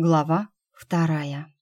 Глава вторая.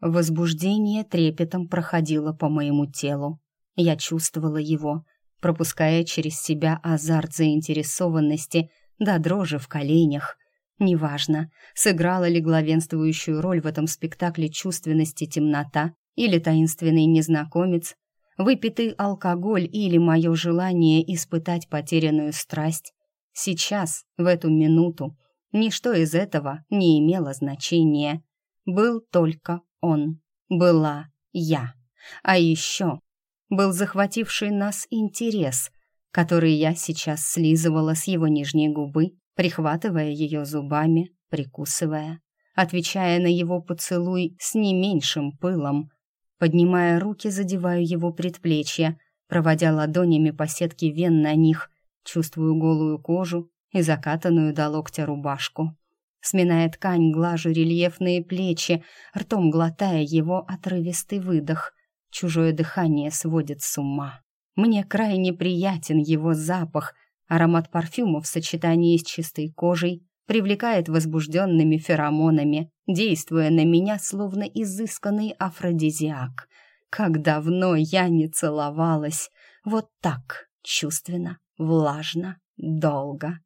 Возбуждение трепетом проходило по моему телу. Я чувствовала его, пропуская через себя азарт заинтересованности до дрожи в коленях. Неважно, сыграла ли главенствующую роль в этом спектакле чувственности темнота или таинственный незнакомец, выпитый алкоголь или мое желание испытать потерянную страсть. Сейчас, в эту минуту, Ничто из этого не имело значения. Был только он. Была я. А еще был захвативший нас интерес, который я сейчас слизывала с его нижней губы, прихватывая ее зубами, прикусывая, отвечая на его поцелуй с не меньшим пылом. Поднимая руки, задеваю его предплечья, проводя ладонями по сетке вен на них, чувствую голую кожу, и закатанную до локтя рубашку. Сминая ткань, глажу рельефные плечи, ртом глотая его отрывистый выдох. Чужое дыхание сводит с ума. Мне крайне приятен его запах. Аромат парфюма в сочетании с чистой кожей привлекает возбужденными феромонами, действуя на меня словно изысканный афродизиак. Как давно я не целовалась. Вот так, чувственно, влажно, долго.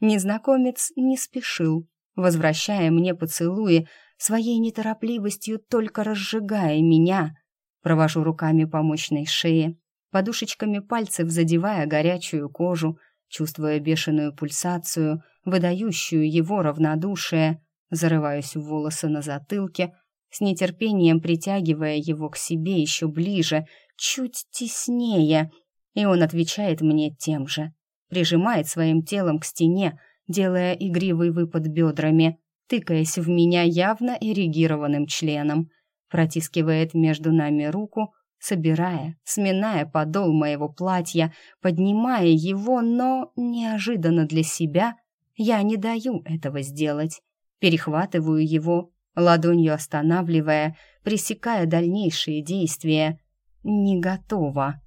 Незнакомец не спешил, возвращая мне поцелуи, своей неторопливостью только разжигая меня. Провожу руками по мощной шее, подушечками пальцев задевая горячую кожу, чувствуя бешеную пульсацию, выдающую его равнодушие, зарываюсь в волосы на затылке, с нетерпением притягивая его к себе еще ближе, чуть теснее, и он отвечает мне тем же прижимает своим телом к стене, делая игривый выпад бедрами, тыкаясь в меня явно эрегированным членом, протискивает между нами руку, собирая, сминая подол моего платья, поднимая его, но неожиданно для себя я не даю этого сделать. Перехватываю его, ладонью останавливая, пресекая дальнейшие действия. Не готова.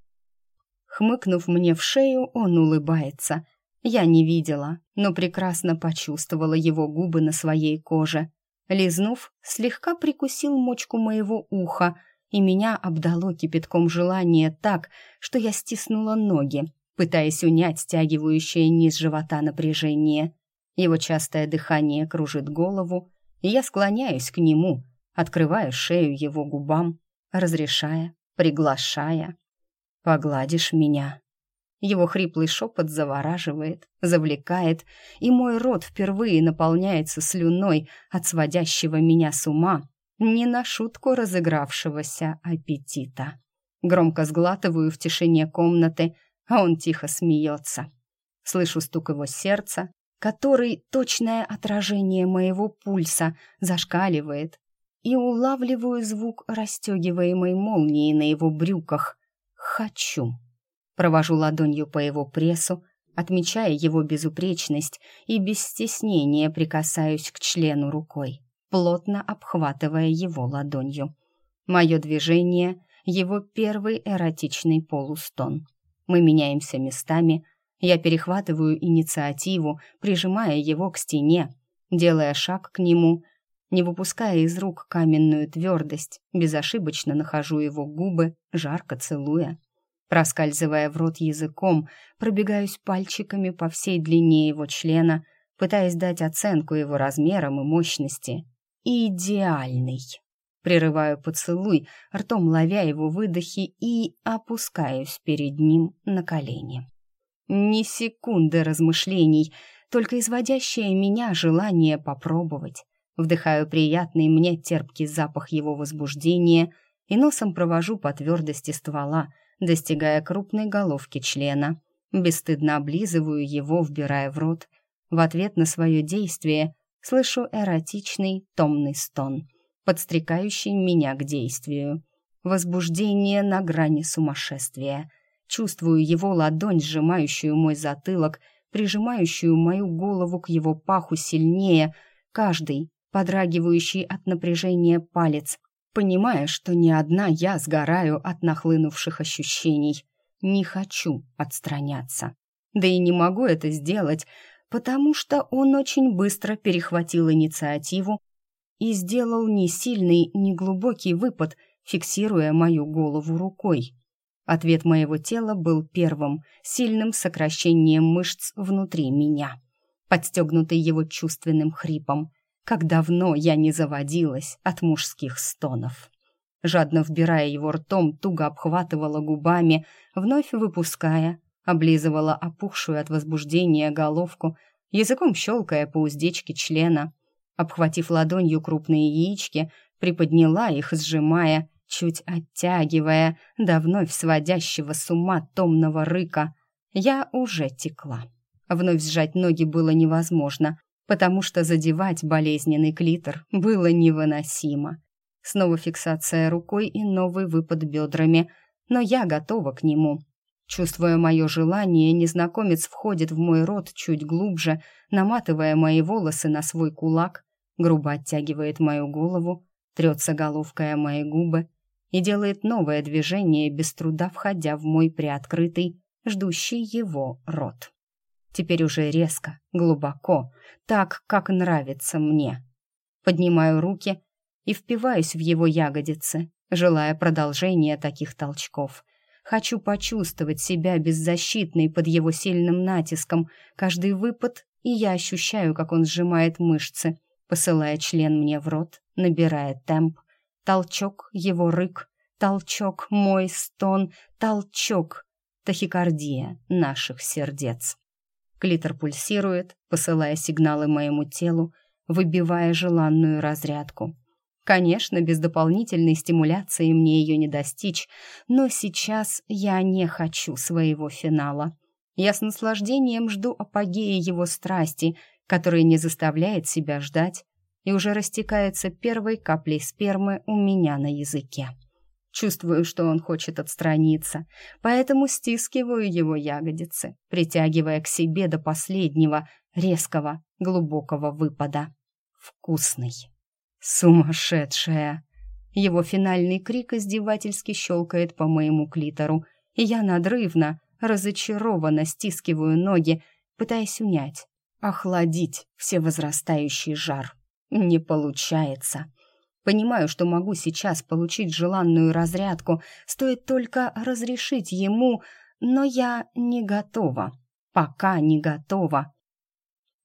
Хмыкнув мне в шею, он улыбается. Я не видела, но прекрасно почувствовала его губы на своей коже. Лизнув, слегка прикусил мочку моего уха, и меня обдало кипятком желания так, что я стиснула ноги, пытаясь унять стягивающее низ живота напряжение. Его частое дыхание кружит голову, и я склоняюсь к нему, открываю шею его губам, разрешая, приглашая. «Погладишь меня?» Его хриплый шепот завораживает, завлекает, и мой рот впервые наполняется слюной от сводящего меня с ума, не на шутку разыгравшегося аппетита. Громко сглатываю в тишине комнаты, а он тихо смеется. Слышу стук его сердца, который, точное отражение моего пульса, зашкаливает, и улавливаю звук расстегиваемой молнии на его брюках. «Хочу». Провожу ладонью по его прессу, отмечая его безупречность и без стеснения прикасаюсь к члену рукой, плотно обхватывая его ладонью. Мое движение — его первый эротичный полустон. Мы меняемся местами, я перехватываю инициативу, прижимая его к стене, делая шаг к нему, не выпуская из рук каменную твердость, безошибочно нахожу его губы, жарко целуя. Проскальзывая в рот языком, пробегаюсь пальчиками по всей длине его члена, пытаясь дать оценку его размерам и мощности. «Идеальный!» Прерываю поцелуй, ртом ловя его выдохи и опускаюсь перед ним на колени. Ни секунды размышлений, только изводящее меня желание попробовать. Вдыхаю приятный мне терпкий запах его возбуждения и носом провожу по твердости ствола, достигая крупной головки члена. Бесстыдно облизываю его, вбирая в рот. В ответ на свое действие слышу эротичный томный стон, подстрекающий меня к действию. Возбуждение на грани сумасшествия. Чувствую его ладонь, сжимающую мой затылок, прижимающую мою голову к его паху сильнее, каждый, подрагивающий от напряжения палец, понимая, что не одна я сгораю от нахлынувших ощущений. Не хочу отстраняться. Да и не могу это сделать, потому что он очень быстро перехватил инициативу, и сделал ни сильный, ни глубокий выпад, фиксируя мою голову рукой. Ответ моего тела был первым, сильным сокращением мышц внутри меня, подстегнутый его чувственным хрипом. Как давно я не заводилась от мужских стонов. Жадно вбирая его ртом, туго обхватывала губами, вновь выпуская, облизывала опухшую от возбуждения головку, языком щелкая по уздечке члена. Обхватив ладонью крупные яички, приподняла их, сжимая, чуть оттягивая до вновь сводящего с ума томного рыка. Я уже текла. Вновь сжать ноги было невозможно, потому что задевать болезненный клитор было невыносимо. Снова фиксация рукой и новый выпад бедрами, но я готова к нему. Чувствуя мое желание, незнакомец входит в мой рот чуть глубже, наматывая мои волосы на свой кулак, грубо оттягивает мою голову, трется головкой о мои губы и делает новое движение, без труда входя в мой приоткрытый, ждущий его рот. Теперь уже резко, глубоко, так, как нравится мне. Поднимаю руки и впиваюсь в его ягодицы, желая продолжения таких толчков. Хочу почувствовать себя беззащитной под его сильным натиском. Каждый выпад, и я ощущаю, как он сжимает мышцы, посылая член мне в рот, набирая темп. Толчок, его рык, толчок, мой стон, толчок. Тахикардия наших сердец. Клитор пульсирует, посылая сигналы моему телу, выбивая желанную разрядку. Конечно, без дополнительной стимуляции мне ее не достичь, но сейчас я не хочу своего финала. Я с наслаждением жду апогея его страсти, который не заставляет себя ждать и уже растекается первой каплей спермы у меня на языке. Чувствую, что он хочет отстраниться, поэтому стискиваю его ягодицы, притягивая к себе до последнего, резкого, глубокого выпада. Вкусный. «Сумасшедшая!» Его финальный крик издевательски щелкает по моему клитору, и я надрывно, разочарованно стискиваю ноги, пытаясь унять, охладить всевозрастающий жар. Не получается. Понимаю, что могу сейчас получить желанную разрядку, стоит только разрешить ему, но я не готова. Пока не готова.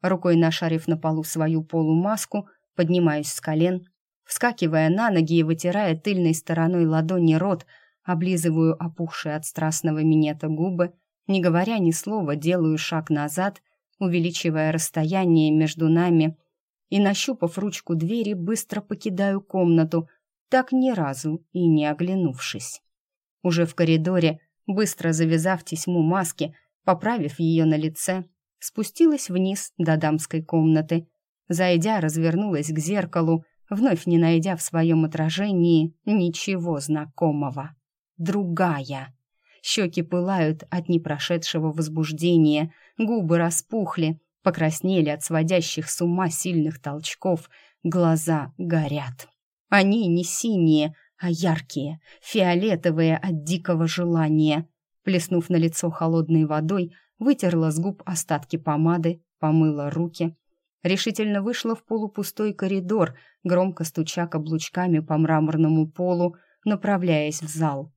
Рукой нашарив на полу свою полумаску, Поднимаюсь с колен, вскакивая на ноги и вытирая тыльной стороной ладони рот, облизываю опухшие от страстного минета губы, не говоря ни слова, делаю шаг назад, увеличивая расстояние между нами и, нащупав ручку двери, быстро покидаю комнату, так ни разу и не оглянувшись. Уже в коридоре, быстро завязав тесьму маски, поправив ее на лице, спустилась вниз до дамской комнаты Зайдя, развернулась к зеркалу, вновь не найдя в своем отражении ничего знакомого. Другая. Щеки пылают от непрошедшего возбуждения, губы распухли, покраснели от сводящих с ума сильных толчков, глаза горят. Они не синие, а яркие, фиолетовые от дикого желания. Плеснув на лицо холодной водой, вытерла с губ остатки помады, помыла руки, решительно вышла в полупустой коридор, громко стуча каблучками по мраморному полу, направляясь в зал.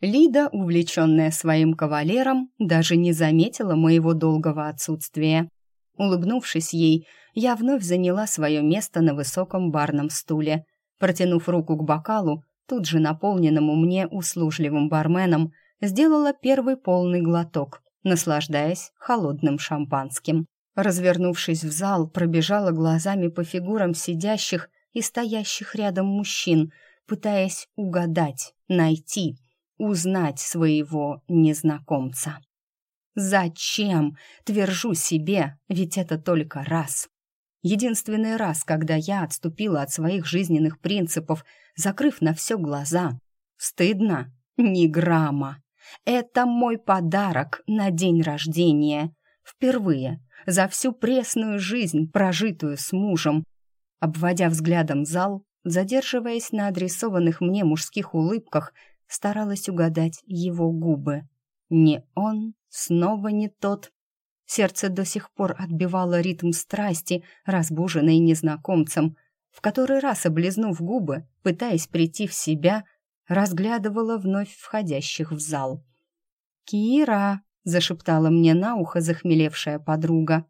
Лида, увлеченная своим кавалером, даже не заметила моего долгого отсутствия. Улыбнувшись ей, я вновь заняла свое место на высоком барном стуле. Протянув руку к бокалу, тут же наполненному мне услужливым барменом, сделала первый полный глоток, наслаждаясь холодным шампанским. Развернувшись в зал, пробежала глазами по фигурам сидящих и стоящих рядом мужчин, пытаясь угадать, найти, узнать своего незнакомца. Зачем? Твержу себе, ведь это только раз. Единственный раз, когда я отступила от своих жизненных принципов, закрыв на все глаза. Стыдно? Ни грамма. Это мой подарок на день рождения. Впервые за всю пресную жизнь, прожитую с мужем. Обводя взглядом зал, задерживаясь на адресованных мне мужских улыбках, старалась угадать его губы. Не он, снова не тот. Сердце до сих пор отбивало ритм страсти, разбуженной незнакомцем. в который раз облизнув губы, пытаясь прийти в себя, разглядывала вновь входящих в зал. «Кира!» — зашептала мне на ухо захмелевшая подруга.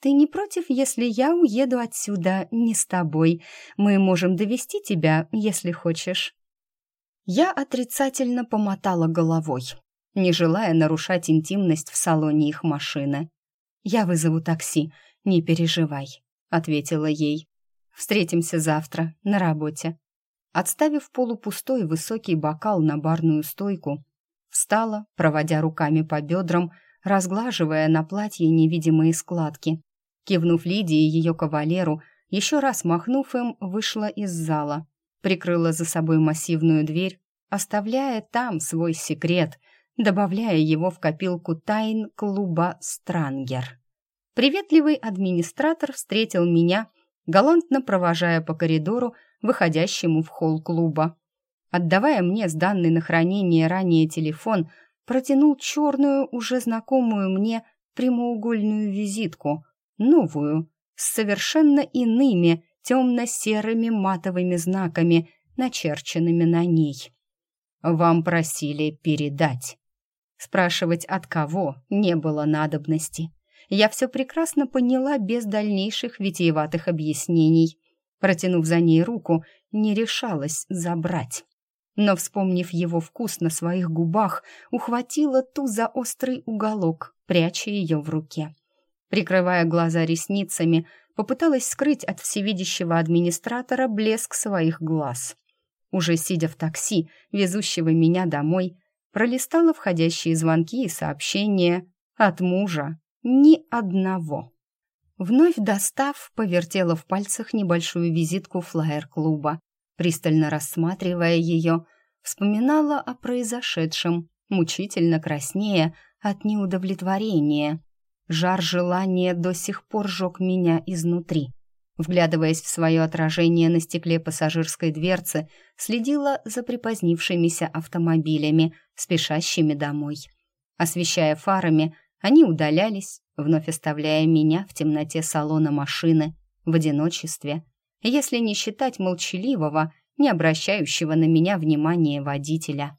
«Ты не против, если я уеду отсюда не с тобой? Мы можем довести тебя, если хочешь». Я отрицательно помотала головой, не желая нарушать интимность в салоне их машины. «Я вызову такси, не переживай», — ответила ей. «Встретимся завтра на работе». Отставив полупустой высокий бокал на барную стойку, встала, проводя руками по бедрам, разглаживая на платье невидимые складки. Кивнув Лидии и ее кавалеру, еще раз махнув им, вышла из зала прикрыла за собой массивную дверь, оставляя там свой секрет, добавляя его в копилку тайн клуба «Странгер». Приветливый администратор встретил меня, галантно провожая по коридору, выходящему в холл клуба. Отдавая мне сданный на хранение ранее телефон, протянул черную, уже знакомую мне прямоугольную визитку, новую, с совершенно иными, темно-серыми матовыми знаками, начерченными на ней. «Вам просили передать». Спрашивать от кого не было надобности. Я все прекрасно поняла без дальнейших витиеватых объяснений. Протянув за ней руку, не решалась забрать. Но, вспомнив его вкус на своих губах, ухватила ту за острый уголок, пряча ее в руке. Прикрывая глаза ресницами, попыталась скрыть от всевидящего администратора блеск своих глаз. Уже сидя в такси, везущего меня домой, пролистала входящие звонки и сообщения от мужа. Ни одного. Вновь достав, повертела в пальцах небольшую визитку флаер-клуба. Пристально рассматривая ее, вспоминала о произошедшем, мучительно краснея от неудовлетворения. Жар желания до сих пор жег меня изнутри. Вглядываясь в свое отражение на стекле пассажирской дверцы, следила за припозднившимися автомобилями, спешащими домой. Освещая фарами, они удалялись, вновь оставляя меня в темноте салона машины, в одиночестве, если не считать молчаливого, не обращающего на меня внимания водителя.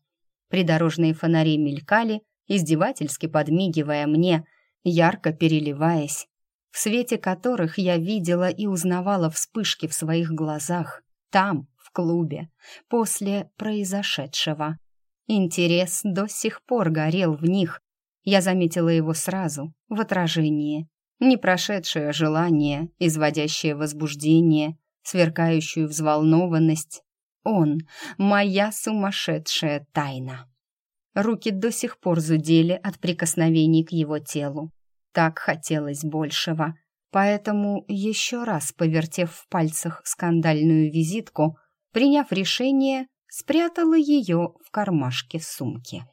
Придорожные фонари мелькали, издевательски подмигивая мне — ярко переливаясь, в свете которых я видела и узнавала вспышки в своих глазах, там, в клубе, после произошедшего. Интерес до сих пор горел в них. Я заметила его сразу, в отражении. Непрошедшее желание, изводящее возбуждение, сверкающую взволнованность. Он — моя сумасшедшая тайна. Руки до сих пор зудели от прикосновений к его телу. Так хотелось большего. Поэтому, еще раз повертев в пальцах скандальную визитку, приняв решение, спрятала ее в кармашке сумки.